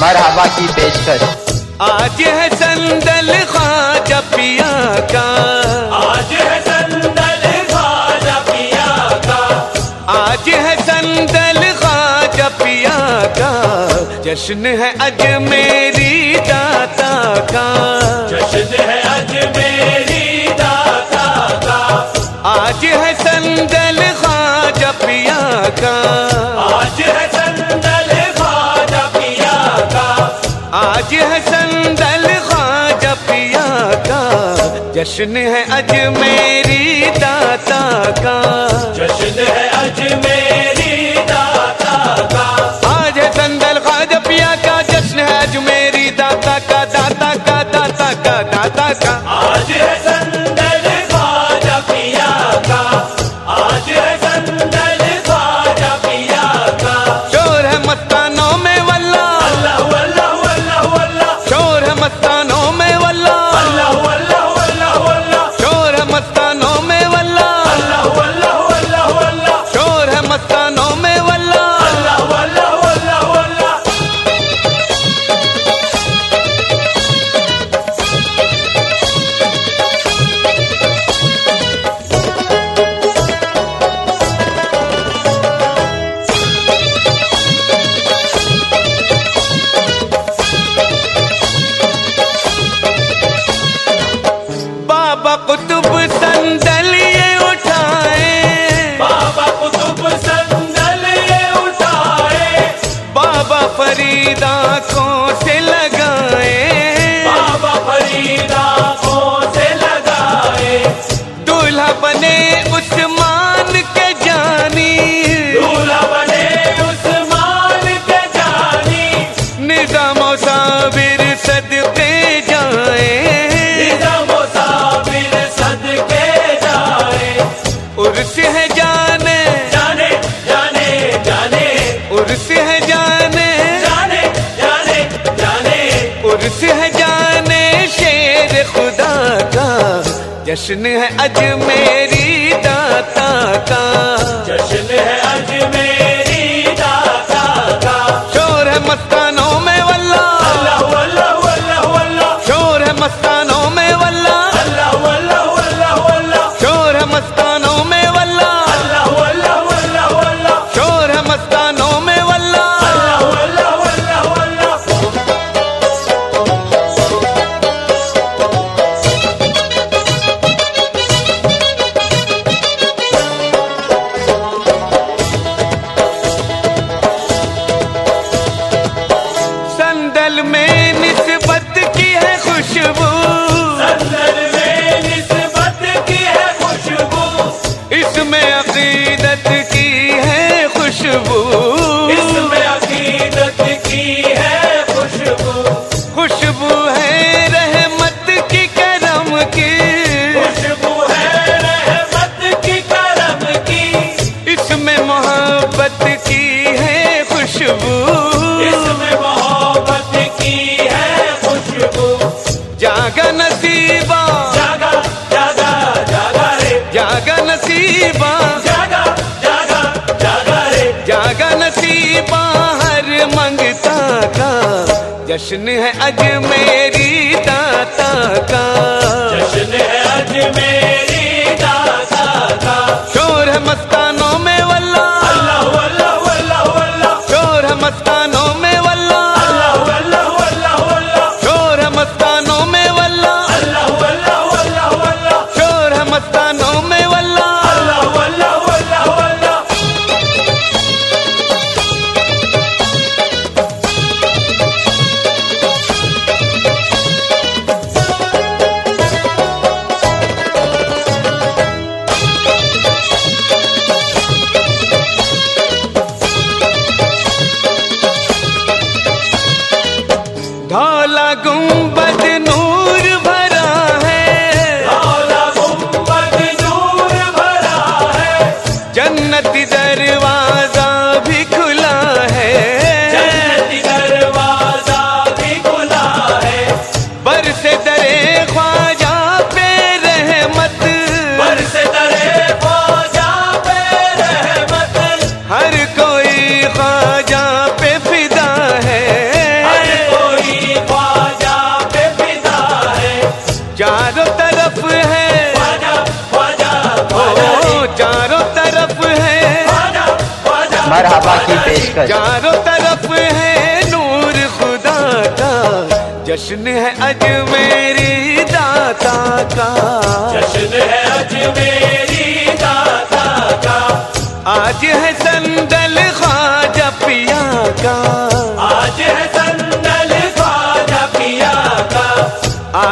मरहबा की पेशकश। आज है संदल ख्वाजा पिया का। आज है संदल ख्वाजा पिया का। आज है संदल ख्वाजा पिया का। जश्न है आज मेरी दाता का। जश्न है आज मेरी दाता का। आज है संदल ख्वाजा पिया का। आज है संदल ख्वाजा पिया का। जश्न है अजमेरी दाता का। जश्न है अजमेरी दाता का। आज है संदल ख्वाजा पिया का जश्न है अजमेरी दाता का दाता का दाता का दाता का। हुस्न है अजमेर। जश्न है अज मेरी दाता का। जश्न है अजमेरी जन्नत जरवा दिक्कत चारों तरफ़ है नूर खुदा का। जश्न है अजमेरी दाता का। जश्न है अजमेरी दाता का। आज है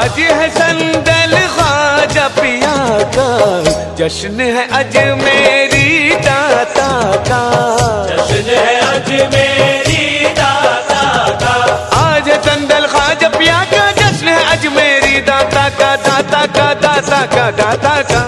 आज है संदल ख्वाजा पिया का जश्न है अजमेरी दाता का। जश्न है अजमेरी दाता का। आज है संदल ख्वाजा पिया का जश्न है अजमेरी दाता का दाता का दाता का दाता का।